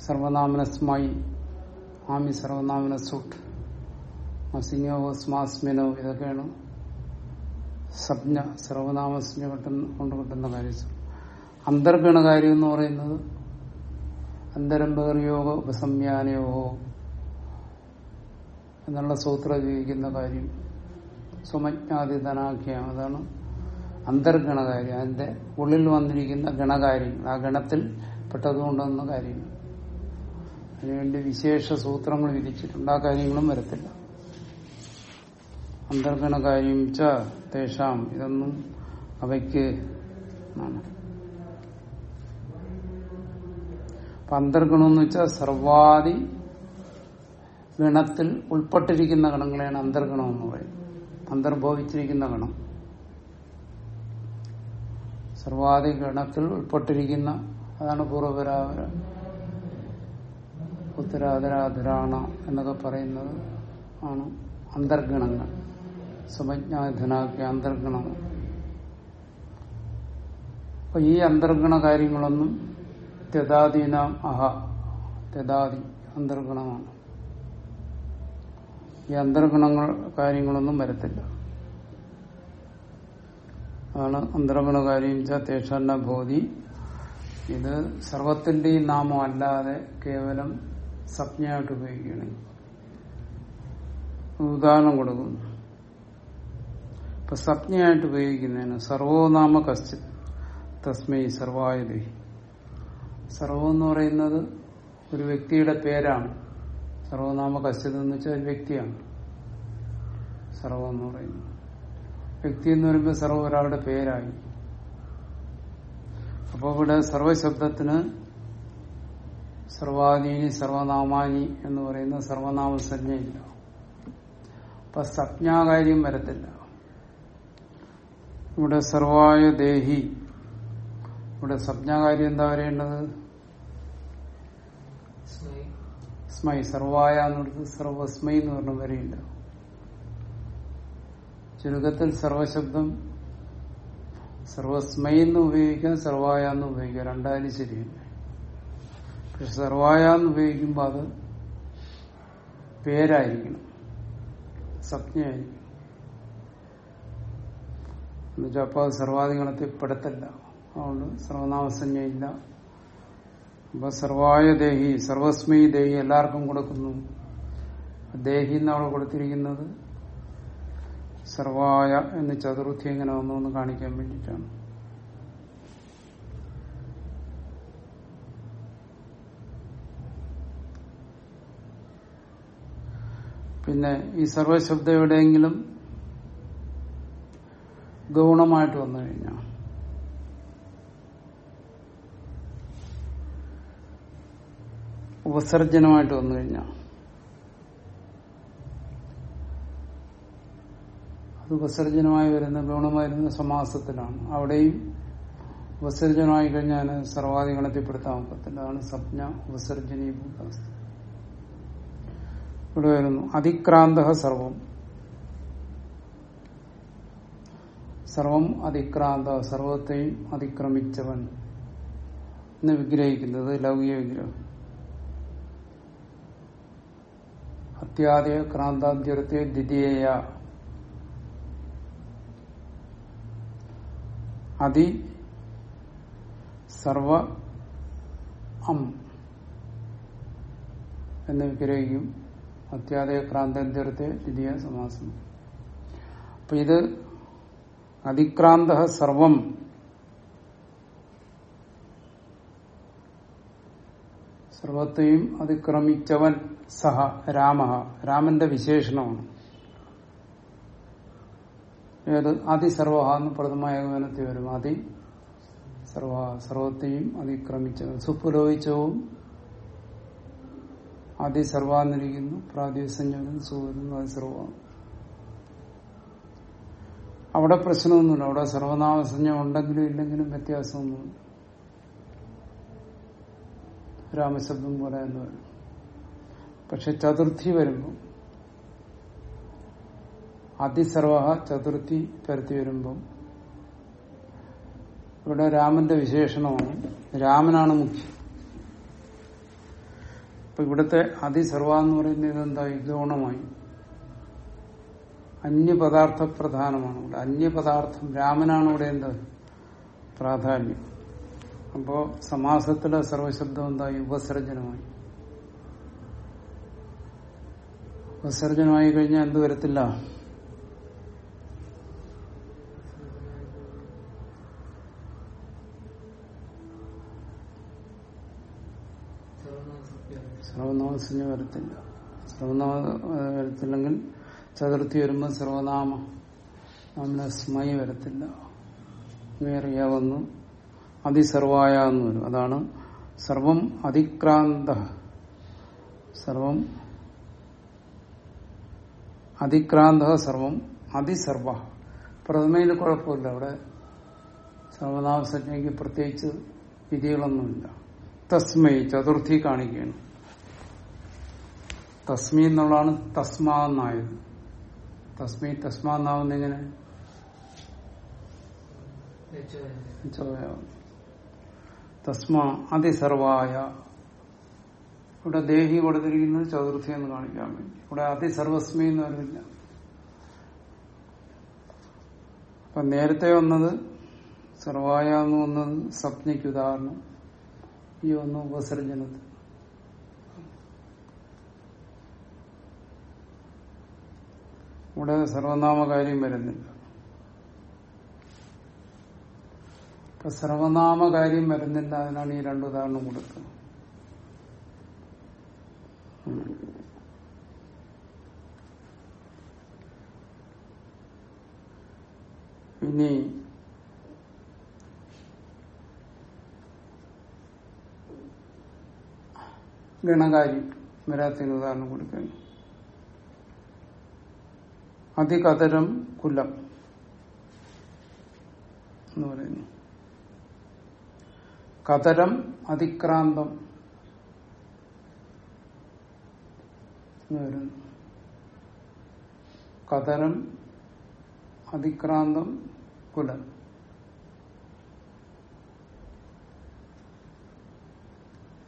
സർവനാമനസ്മായി ആമി സർവനാമന സുട്ട് സ്മാസ്മിനോ ഇതൊക്കെയാണ് സ്വപ്ന സർവനാമസ്മ കിട്ടുന്ന കൊണ്ട് കിട്ടുന്ന കാര്യം അന്തർഗണ കാര്യം എന്ന് പറയുന്നത് അന്തരംബേറിയോഗോ ഉപസംയാനയോഗോ എന്നുള്ള സൂത്ര ജീവിക്കുന്ന കാര്യം സുമജ്ഞാതി ധനാഖ്യ അതാണ് അന്തർഗണകാര്യം. അതിന്റെ ഉള്ളിൽ വന്നിരിക്കുന്ന ഗണകാര്യങ്ങൾ. ആ ഗണത്തിൽ പെട്ടതുകൊണ്ടുവന്ന കാര്യങ്ങൾ അതിനുവേണ്ടി വിശേഷ സൂത്രങ്ങൾ വിധിച്ചിട്ടുണ്ട്. ആ കാര്യങ്ങളും വരത്തില്ല. അന്തർഗണകാര്യം ചേഷാം ഇതൊന്നും അവയ്ക്ക് ആണ് അപ്പൊ അന്തർഗണം എന്ന് വെച്ചാൽ സർവാദി ഗണത്തിൽ ഉൾപ്പെട്ടിരിക്കുന്ന ഗണങ്ങളെയാണ് അന്തർഗണം എന്ന് പറയുന്നത്. അന്തർഭവിച്ചിരിക്കുന്ന ഗണം. സർവാദി ഗണത്തിൽ ഉൾപ്പെട്ടിരിക്കുന്ന അതാണ് പൂർവപരാപര ഉത്തരാധരാധരാണ എന്നൊക്കെ പറയുന്നത് ആണ് അന്തർഗണങ്ങൾ. സുമജ്ഞാധനാക്കിയ അന്തർഗണങ്ങൾ അപ്പൊ ഈ അന്തർഗണ കാര്യങ്ങളൊന്നും തെതാദീനാം അഹ. തെതാദി അന്തർഗണമാണ്. ഈ അന്തർഗണങ്ങൾ കാര്യങ്ങളൊന്നും വരത്തില്ല. അതാണ് അന്തർഗണ കാര്യം തേഷന്ന ബോധി. ഇത് സർവത്തിന്റെയും നാമം അല്ലാതെ കേവലം സപ്ഞയായിട്ട് ഉപയോഗിക്കുകയാണെങ്കിൽ. ഉദാഹരണം കൊടുക്കുന്നു. ഇപ്പൊ സപ്ഞയായിട്ട് ഉപയോഗിക്കുന്നതിന് സർവോനാമ കശ്ചിത്. തസ്മൈ സർവായുധി. സർവം എന്ന് പറയുന്നത് ഒരു വ്യക്തിയുടെ പേരാണ്. സർവനാമ കശ്യത എന്ന് വെച്ചാൽ ഒരു വ്യക്തിയാണ്. സർവം എന്ന് പറയുന്നത്. വ്യക്തി എന്ന് പറയുമ്പോൾ സർവ ഒരാളുടെ പേരായി. അപ്പോൾ ഇവിടെ സർവശബ്ദത്തിന് സർവാദീനി സർവനാമാനി എന്ന് പറയുന്ന സർവനാമസഞ്ജയില്ല അപ്പൊ സപ്ഞാകാര്യം വരത്തില്ല. ഇവിടെ സർവായ ദേഹി ഇവിടെ സപ്ഞാകാര്യം എന്താ വരേണ്ടത് സ്മൈ. സർവായ എന്ന് പറഞ്ഞത് സർവസ്മൈ എന്ന് പറഞ്ഞ വരെയില്ല ചുരുക്കത്തിൽ സർവശബ്ദം സർവസ്മൈ എന്ന് ഉപയോഗിക്കാം സർവായ എന്ന് ഉപയോഗിക്കാം രണ്ടായാലും ശരിയല്ല? പക്ഷെ സർവായ എന്ന് ഉപയോഗിക്കുമ്പോൾ അത് പേരായിരിക്കണം. സജ്ഞയായിരിക്കണം എന്നുവെച്ചാൽ അപ്പോൾ അത് സർവാധികണത്തിൽ പെടുത്തല്ല അതുകൊണ്ട് സർവനാമസഞ്ജയില്ല അപ്പൊ സർവായ ദേഹി സർവസ്മൈ ദേഹി എല്ലാവർക്കും കൊടുക്കുന്നു. ദേഹി എന്നവിടെ കൊടുത്തിരിക്കുന്നത് സർവായ എന്ന് ചതുർത്ഥി എങ്ങനെ വന്നു എന്ന് കാണിക്കാൻ വേണ്ടിയിട്ടാണ്. പിന്നെ ഈ സർവശബ്ദം എവിടെയെങ്കിലും ഗൗണമായിട്ട് വന്നു കഴിഞ്ഞാൽ ഉപസർജനമായിട്ട് വന്നു കഴിഞ്ഞാൽ അത് ഉപസർജനമായി വരുന്ന ഗുണമായി വരുന്ന സമാസത്തിലാണ്. അവിടെയും ഉപസർജനമായി കഴിഞ്ഞാൽ സർവാധികണത്തിൽപ്പെടുത്താൻ ഒക്കത്തില്ല. അതാണ് സ്വപ്ന ഉപസർജനീഭൂതാവസ്ഥ ഇവിടെ വരുന്നു. അതിക്രാന്ത സർവം. സർവം അതിക്രാന്ത സർവത്തെയും അതിക്രമിച്ചവൻ എന്ന് വിഗ്രഹിക്കുന്നത് ലൗകിക വിഗ്രഹം. അത്യാദയ ക്രാന്താദ്യത്തെ ദ്വിതീയ അതി സർവ അം എന്ന് വിഗ്രഹിക്കും. അത്യാദയ ക്രാന്താദ്യത്തെ ദ്വിതീയ സമാസം. അപ്പൊ ഇത് അതിക്രാന്ത സർവം സർവത്തെയും അതിക്രമിച്ചവൻ സഹ രാമ. രാമന്റെ വിശേഷണമാണ്. ഏത്? അതിസർവ എന്ന് പ്രഥമായ ഏകവനത്തിൽ വരും. അതി സർവ സർവത്തെയും അതിക്രമിച്ചവൻ. സുപുരോഹിച്ചവും അതിസർവാന്നിരിക്കുന്നു പ്രാദേശികം സുവരുന്നു അതിസർവമാണ് അവിടെ പ്രശ്നമൊന്നുമില്ല. അവിടെ സർവനാമസഞ്ജം ഉണ്ടെങ്കിലും ഇല്ലെങ്കിലും വ്യത്യാസമൊന്നുമില്ല. രാമശബ്ദം പോലെ എന്ന് പറയും. പക്ഷെ ചതുർത്ഥി വരുമ്പോൾ അതിസർവ ചതുർത്ഥി പരത്തി വരുമ്പം ഇവിടെ രാമന്റെ വിശേഷണമാണ്. രാമനാണ് മുഖ്യം. അപ്പൊ ഇവിടുത്തെ അതിസർവ എന്ന് പറയുന്നത് ഇതെന്തായി ഗൗണമായി അന്യപദാർത്ഥ പ്രധാനമാണ് ഇവിടെ. അന്യപദാർത്ഥം രാമനാണ് ഇവിടെ എന്താ? പ്രാധാന്യം. അപ്പോ സമാസത്തിലെ സർവശബ്ദം എന്തായി ഉപസർജനമായി. ഉപസർജനമായി കഴിഞ്ഞാൽ എന്ത് വരത്തില്ല? സർവനാമസഞ്ജ വരത്തില്ല. സർവനാമ വരത്തില്ലെങ്കിൽ ചതുർത്ഥി വരുമ്പോൾ സർവനാമ. നാമിനെ സ്മൈ വരത്തില്ല. വേറിയ വന്നു. അതിസർവായ എന്ന് വരും. അതാണ് സർവം അതിക്രാന്ത. സർവം അതിക്രാന്ത സർവം അതിസർവ. പ്രഥമയിൽ കുഴപ്പമില്ല. അവിടെ സർവനാമസജ്ഞയ്ക്ക് പ്രത്യേകിച്ച് വിധികളൊന്നുമില്ല. തസ്മൈ ചതുർത്ഥി കാണിക്കുകയാണ്. തസ്മി എന്നുള്ളതാണ് തസ്മാ എന്നായത് തസ്മൈ തസ്മാ എന്നാവുന്ന എങ്ങനെ തസ്മ അതിസർവായ. ഇവിടെ ദേഹി കൊടുത്തിരിക്കുന്നത് ചതുർത്ഥി എന്ന് കാണിക്കാൻ വേണ്ടി. ഇവിടെ അതിസർവസ്മി എന്ന് പറയുന്നില്ല അപ്പൊ നേരത്തെ വന്നത് സർവായ എന്ന് വന്നത് സ്വപ്നയ്ക്ക് ഉദാഹരണം. ഈ ഒന്ന് ഉപസർജനത്തിൽ. ഇവിടെ സർവനാമകാര്യം വരുന്നില്ല. ഇപ്പൊ സർവനാമകാര്യം വരുന്നില്ല അതിനാണ് ഈ രണ്ട് ഉദാഹരണം കൊടുക്കുന്നത് ഇനി ഗണകാരി വരാത്തിന് ഉദാഹരണം കൊടുക്കുന്നു അതികതരം കുലം എന്ന് പറയുന്നു. കതരം അതിക്രാന്തം. കതരം അതിക്രാന്തം കുലം.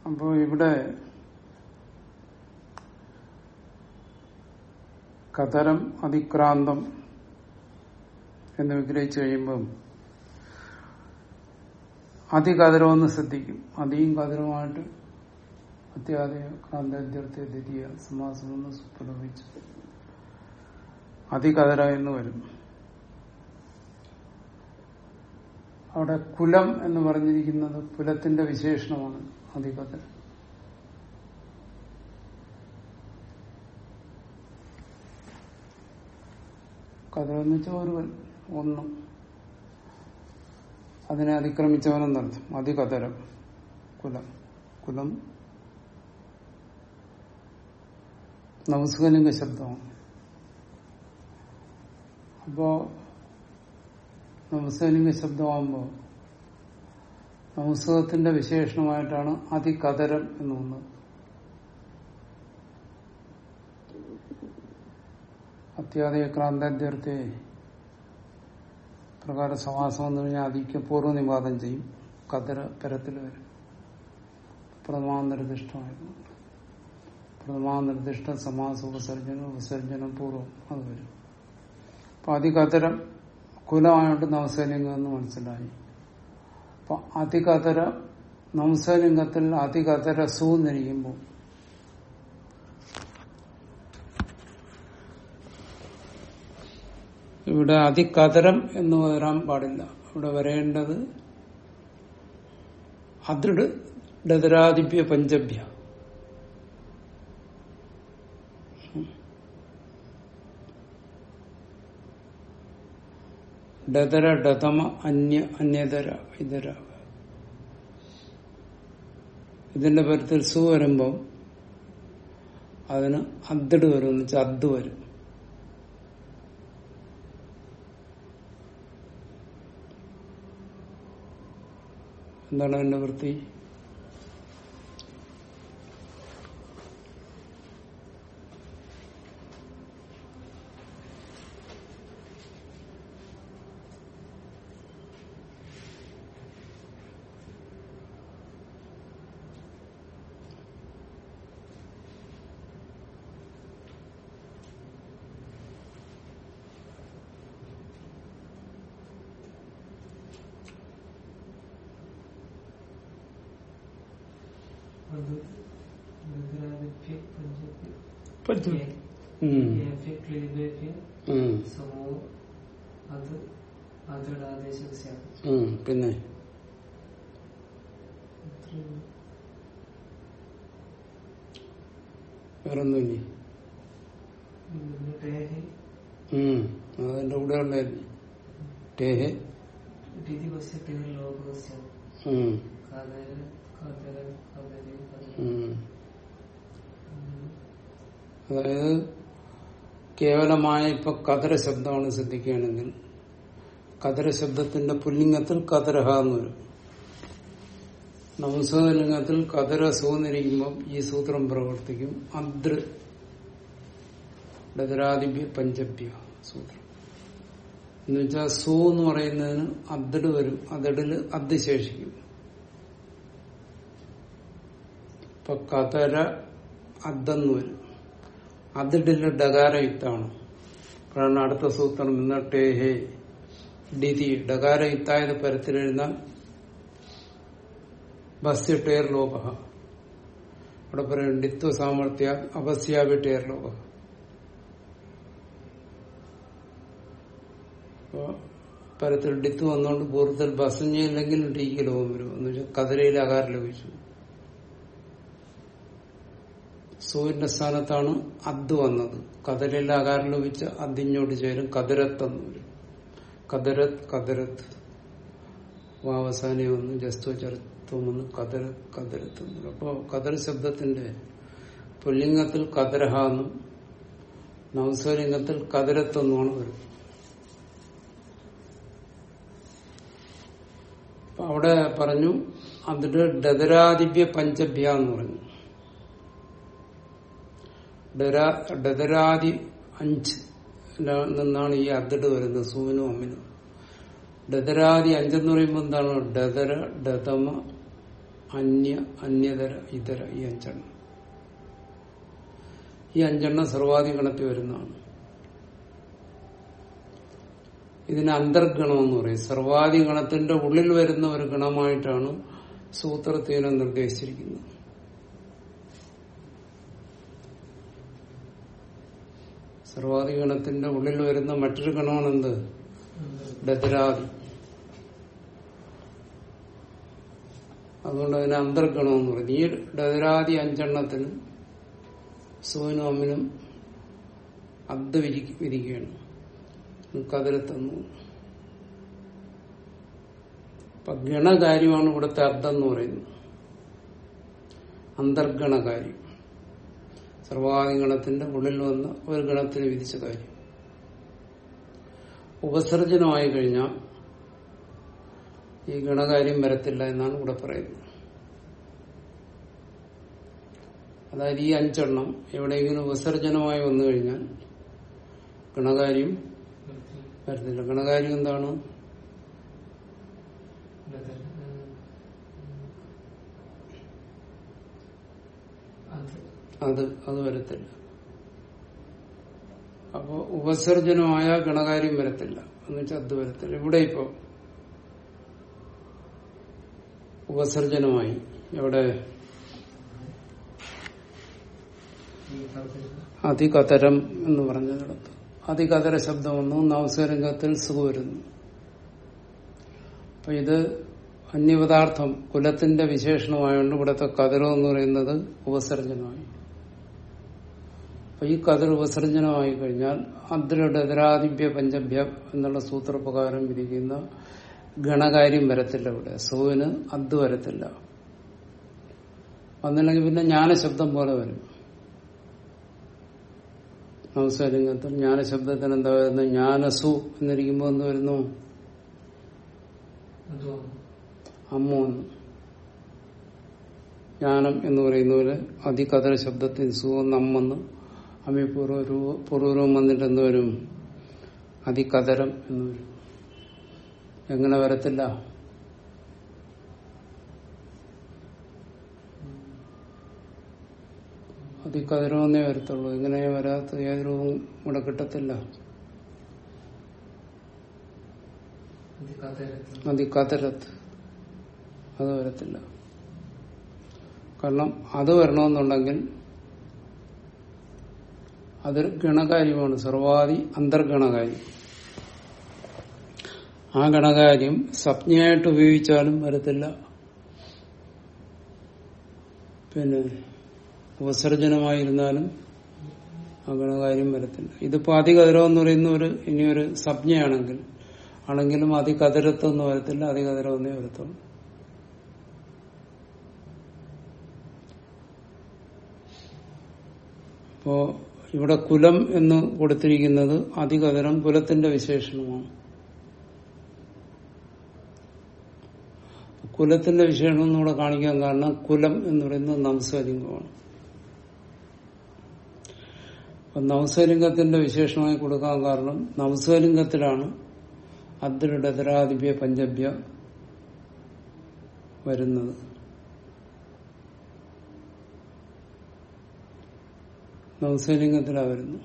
അപ്പോ ഇവിടെ കതരം അതിക്രാന്തം എന്ന് വിഗ്രഹിച്ചു കഴിയുമ്പം അതികതരമെന്ന് ശ്രദ്ധിക്കും. അതിയും കതരവുമായിട്ട് അത്യാദയ ക്രാന്താദ്യർത്ഥ ദ്വിതീയ സമാസമെന്ന് സുപ്രലോഭിച്ചു അതികതര എന്ന് വരും അവിടെ കുലം എന്ന് പറഞ്ഞിരിക്കുന്നത് കുലത്തിന്റെ വിശേഷണമാണ് അതികതര. എന്ന് വെച്ചാൽ ഒരുവൻ ഒന്നും. അതിനെ അതിക്രമിച്ചവനെന്നർത്ഥം അതികതരം കുലം. കുലം. നവസുഖലിംഗ ശബ്ദമാണ് അപ്പോ നവസുഖലിംഗ ശബ്ദമാകുമ്പോൾ നവസുഖത്തിന്റെ വിശേഷണമായിട്ടാണ് അതികതരം എന്ന് വന്നത് അത്യാദയ ക്രാന്താദ്യർത്ഥേ പ്രകാരം സമാസം എന്ന് കഴിഞ്ഞാൽ അതിക്ക് പൂർവനിവാദം ചെയ്യും. കതിര പരത്തിൽ വരും. പ്രഥമാനിർദ്ദിഷ്ടമായിരുന്നു പ്രഥമാനിർദ്ദിഷ്ട സമാസ ഉപസർജനം ഉപസർജനം പൂർവം അത് വരും. അപ്പൊ അതികതരം കുലമായോണ്ട് നവസലിംഗം എന്ന് മനസ്സിലായി. അപ്പൊ അതികതര നംസലിംഗത്തിൽ അതികതര സൂന്നിരിക്കുമ്പോൾ ഇവിടെ അതികതരം എന്ന് വരാൻ പാടില്ല. ഇവിടെ വരേണ്ടത് അതിട് ഡതരാദിപ്യ പഞ്ചഭ്യ. ഡതര ഡതമ അന്യ അന്യതര ഇതര. ഇതിന്റെ പരത്തിൽ സു വരുമ്പം അതിന് അദ്ദട് വരും എന്ന് വെച്ചാൽ വരും. എന്താണ് അതിന്റെ വൃത്തി? കേവലമായ ഇപ്പൊ കതര ശബ്ദമാണ് ശ്രദ്ധിക്കുകയാണെങ്കിൽ കതര ശബ്ദത്തിന്റെ പുല്ലിംഗത്തിൽ കതരഹ എന്ന് വരും. നംസലിംഗത്തിൽ കതര സൂന്നിരിക്കുമ്പോൾ ഈ സൂത്രം പ്രവർത്തിക്കും. അദ്ര ഡതരാദിഭ്യ പഞ്ചഭ്യ സൂത്രം. എന്നുവെച്ചാൽ സൂ എന്ന് പറയുന്നതിന് അദ്ദട് വരും. അതെടിൽ അദ് ശേഷിക്കും. ഇപ്പൊ കതര അദ്ദെന്ന് വരും. അതിടിൽ ഡകാരയുക്താണ് കാരണം അടുത്ത സൂത്രം ഇന്നട്ടേ ഹേ ഡിതി. ഡകാരയുക്തായത് പരത്തിലെഴുതാൻ ബസ്യ ടേർ ലോപ അവിടെ പറയും ഡിത്വ സാമർത്ഥ്യ അപസ്യാവി ടേർ അപ്പോ പരത്തിൽ ഡിത്ത് വന്നുകൊണ്ട് പൂർവത്തിൽ ബസഞ്ഞില്ലെങ്കിൽ ടീക്ക് ലോകം വരും. എന്ന് വെച്ചാൽ കതിരയിൽ ആകാരം ലഭിച്ചു സൂര്യന്റെ സ്ഥാനത്താണ് അദ് വന്നത്. കതിരയിൽ ആകാരം ലഭിച്ച അദിഞ്ഞോട് ചേരും. കതിരത്ത് എന്ന് വരും കതിരത്ത് കതിരത്ത്. വാവസാനം ഒന്ന് ജസ്തു ചരത്വം കതിര കതിരത്ത് എന്ന് വരും. അപ്പോ കതിർ ശബ്ദത്തിന്റെ പുല്ലിംഗത്തിൽ കതിരഹ എന്നും നവസ്വലിംഗത്തിൽ കതിരത്തെന്നുമാണ് വരുന്നത് അവിടെ പറഞ്ഞു അതിന്റെ ഡതരാദിപ്യ പഞ്ചഭ്യ എന്ന് പറഞ്ഞു. ഡരാ- അഞ്ച് നിന്നാണ് ഈ അദ്ദട് വരുന്നത് സൂവിനും അമ്മിനും. ഡതരാദി അഞ്ചെന്ന് പറയുമ്പോൾ എന്താണ്? ഡതര ഡതമ അന്യ അന്യതര ഇതര ഈ അഞ്ചെണ്ണം. ഈ അഞ്ചെണ്ണം സർവാധി ഗണത്തിൽ വരുന്നതാണ്. ഇതിന് അന്തർഗണം എന്ന് പറയും. സർവാധി ഗണത്തിന്റെ ഉള്ളിൽ വരുന്ന ഒരു ഗണമായിട്ടാണ് സൂത്രത്തിനെ നിർദ്ദേശിച്ചിരിക്കുന്നത്. സർവാധി ഗണത്തിന്റെ ഉള്ളിൽ വരുന്ന മറ്റൊരു ഗണമാണ് എന്ത് ഡതരാദി അതുകൊണ്ട് അതിന് അന്തർഗണമെന്ന് പറയും. ഈ ഡതരാദി അഞ്ചെണ്ണത്തിന് സൂനും അമ്മിനും അബ്ദ വിരി- വിരിക്കുകയാണ്. കതിരത്തെന്ന് അപ്പൊ ഗണകാര്യമാണ് ഇവിടുത്തെ അബ്ദം എന്ന് പറയുന്നത്. അന്തർഗണകാര്യം. സർവാധി ഗണത്തിന്റെ ഉള്ളിൽ വന്ന ഒരു ഗണത്തിന് വിധിച്ച കാര്യം ഉപസർജനമായി കഴിഞ്ഞാൽ ഈ ഗണകാര്യം വരത്തില്ല എന്നാണ് ഇവിടെ പറയുന്നത്. അതായത് ഈ അഞ്ചെണ്ണം എവിടെയെങ്കിലും ഉപസർജനമായി വന്നു കഴിഞ്ഞാൽ ഗണകാര്യം വരത്തില്ല. ഗണകാര്യം എന്താണ്? അത് അത് വരത്തില്ല. അപ്പോ ഉപസർജനമായ ഗണകാര്യം വരത്തില്ല. എന്നുവെച്ചാൽ അത് വരത്തില്ല. ഇവിടെ ഇപ്പോ ഉപസർജനമായി. എവിടെ? അതികതരം എന്ന് പറഞ്ഞതിടത്ത് അതികതര ശബ്ദം വന്നു. നവസരംഗത്തിൽ സുഖ വരുന്നു. അപ്പൊ ഇത് അന്യപദാർത്ഥം കുലത്തിന്റെ വിശേഷണമായതുകൊണ്ട് ഇവിടുത്തെ കതിരം എന്ന് പറയുന്നത് ഉപസർജനമായി. അപ്പൊ ഈ കതിർ ഉപസർജനമായി കഴിഞ്ഞാൽ അദ്രഡതരാദിഭ്യ പഞ്ചഭ്യ എന്നുള്ള സൂത്രപ്രകാരം വിരിക്കുന്ന ഗണകാര്യം വരത്തില്ല ഇവിടെ. സുവിന് അദ് വരത്തില്ല. വന്നില്ലെങ്കിൽ പിന്നെ ജ്ഞാനശബ്ദം പോലെ വരും. നമസ്കാരത്തിൽ ജ്ഞാനശബ്ദത്തിന് എന്താ വരുന്നത്? ജ്ഞാനസു എന്നിരിക്കുമ്പോ എന്ത് വരുന്നു? അതും അമ്മു ജ്ഞാനം എന്ന് പറയുന്നവര് അതികഥ ശബ്ദത്തിന് സു എന്ന് അമ്മെന്ന് അമ്മി പൂർവ പൂർവരൂപം വന്നിട്ട് എന്ത് വരും? അതികതരം എന്ന് വരും. എങ്ങനെ വരത്തില്ല? അതികതരമെന്നേ വരത്തുള്ളൂ. ഇങ്ങനെ വരാത്ത ഏത് രൂപവും ഇവിടെ കിട്ടത്തില്ല. അതികതരത്ത്. അത് വരത്തില്ല. കാരണം അത് വരണമെന്നുണ്ടെങ്കിൽ അതൊരു ഗണകാര്യമാണ്. സർവാദി അന്തർഗണകാര്യം. ആ ഗണകാര്യം സംജ്ഞയായിട്ട് ഉപയോഗിച്ചാലും വരത്തില്ല. പിന്നെ ഉപസർജനമായിരുന്നാലും ആ ഗണകാര്യം വരത്തില്ല. ഇതിപ്പോ അതികതിരം എന്ന് പറയുന്ന ഒരു ഇനിയൊരു സംജ്ഞയാണെങ്കിൽ ആണെങ്കിലും അതികതിരത്തൊന്നും വരത്തില്ല അതികതിരമെന്നേ വരത്തുള്ളൂ. അപ്പോ ഇവിടെ കുലം എന്ന് കൊടുത്തിരിക്കുന്നത് അധികതരം കുലത്തിന്റെ വിശേഷണമാണ്. കുലത്തിന്റെ വിശേഷണം എന്നിവിടെ കാണിക്കാൻ കാരണം കുലം എന്ന് പറയുന്നത് നംസലിംഗമാണ് നവസലിംഗത്തിന്റെ വിശേഷമായി കൊടുക്കാൻ കാരണം നവസലിംഗത്തിലാണ് അദ്രഡതരാധിപ്യ പഞ്ചഭ്യ വരുന്നത്. നവസലിംഗത്തിലാ വരുന്നു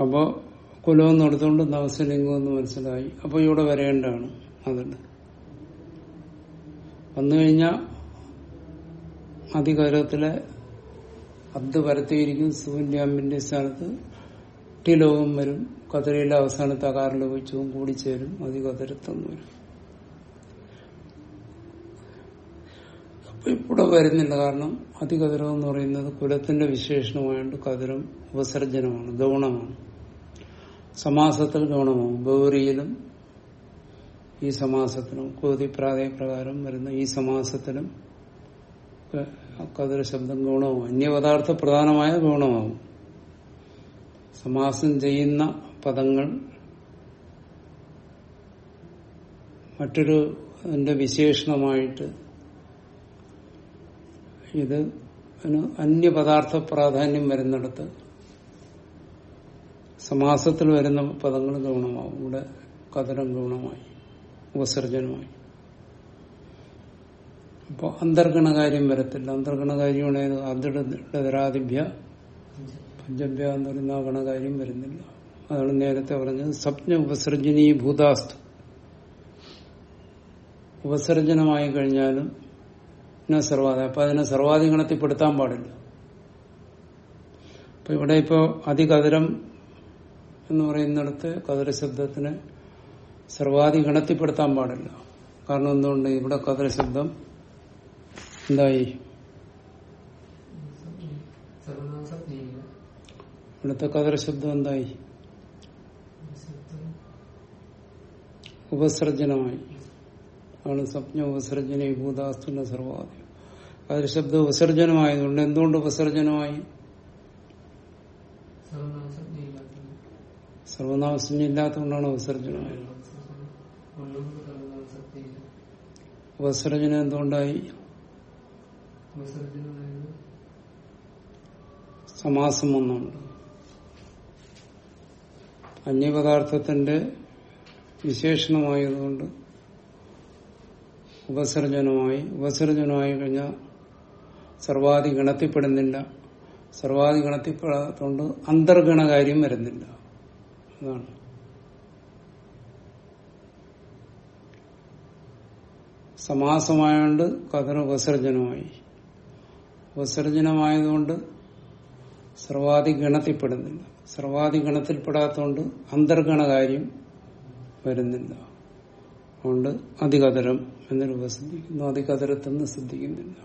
അപ്പോ കുലവും നടത്തുകൊണ്ട് നവസലിംഗം എന്ന് മനസ്സിലായി. അപ്പൊ ഇവിടെ വരേണ്ടതാണ് അതുണ്ട് വന്നു കഴിഞ്ഞാൽ അധികാരത്തിലെ അബ്ദ് വരത്തിയിരിക്കും സൂര്യാമ്പിന്റെ സ്ഥാനത്ത് ടിലോകം വരും. കതിരയിലെ അവസാനത്തെ അകാറിൽ വെച്ചും കൂടിച്ചേരും. അധികതരത്തെന്ന് വരും ഇവിടെ വരുന്നില്ല. കാരണം അതികതിരം എന്ന് പറയുന്നത് കുലത്തിന്റെ വിശേഷണമായിട്ട് കതിരം ഉപസർജനമാണ് ഗൗണമാണ് സമാസത്തിൽ ഗൗണമാണ് ഗൗരിയിലും ഈ സമാസത്തിലും കോതി പ്രാതയ പ്രകാരം വരുന്ന ഈ സമാസത്തിലും ഒക്കെ കതിര ശബ്ദം ഗൗണമാവും അന്യപദാർത്ഥ പ്രധാനമായ ഗൗണമാവും സമാസം ചെയ്യുന്ന പദങ്ങൾ മറ്റൊരു വിശേഷണമായിട്ട് ഇത് അന്യപദാർത്ഥ പ്രാധാന്യം വരുന്നിടത്ത് സമാസത്തിൽ വരുന്ന പദങ്ങൾ ഗൗണമാവും. ഇവിടെ കതരം ഗൗണമായി. ഉപസർജനമായി. അപ്പോൾ അന്തർഗണകാര്യം വരത്തില്ല. അന്തർഗണകാര്യമാണ് ഏത് അതിടരാദിഭ്യ പഞ്ചഭ്യ എന്ന് പറയുന്ന ആ ഗണകാര്യം വരുന്നില്ല. അതാണ് നേരത്തെ പറഞ്ഞത്. സ്വപ്ന ഉപസർജനീ ഭൂതാസ്തു ഉപസർജനമായി കഴിഞ്ഞാലും സർവാദി അപ്പൊ അതിനെ സർവാദി ഗണത്തിൽപ്പെടുത്താൻ പാടില്ല. അപ്പൊ ഇവിടെ ഇപ്പോ അതികതിരം എന്ന് പറയുന്നിടത്ത് കതിരശബ്ദത്തിന് സർവാധിഗണത്തിൽപ്പെടുത്താൻ പാടില്ല. കാരണം എന്തുകൊണ്ട്? ഇവിടെ കതിരശബ്ദം എന്തായി? ഇവിടുത്തെ കതിരശബ്ദം എന്തായി? ഉപസർജനമായി ആണ് സ്വപ്ന ഉപസർജന ഭൂതാസ്തുന സർവാദി അതിൽ ശബ്ദ ഉപസർജനമായതുകൊണ്ട് എന്തുകൊണ്ട് ഉപസർജനമായി? സർവനാമസഞ്ജ ഇല്ലാത്തതുകൊണ്ടാണ് ഉപസർജനമായത്. ഉപസർജനം എന്തുകൊണ്ടായി? സമാസം ഒന്നുണ്ട്. അന്യപദാർത്ഥത്തിന്റെ വിശേഷണമായതുകൊണ്ട് ഉപസർജനമായി ഉപസർജനമായി കഴിഞ്ഞാൽ സർവാധി ഗണത്തിൽപ്പെടുന്നില്ല. സർവാധി ഗണത്തിൽപ്പെടാത്തതുകൊണ്ട് അന്തർഗണകാര്യം വരുന്നില്ല. അതാണ്. സമാസമായോണ്ട് കഥന ഉപസർജനമായി ഉപസർജനമായതുകൊണ്ട് സർവാധി ഗണത്തിൽപ്പെടുന്നില്ല. സർവാധി ഗണത്തിൽപ്പെടാത്തതുകൊണ്ട് അന്തർഗണകാര്യം വരുന്നില്ല. അതുകൊണ്ട് അധികതരം എന്ന് രൂപ സിദ്ധിക്കുന്നു അതികതരത്തെന്ന് സിദ്ധിക്കുന്നില്ല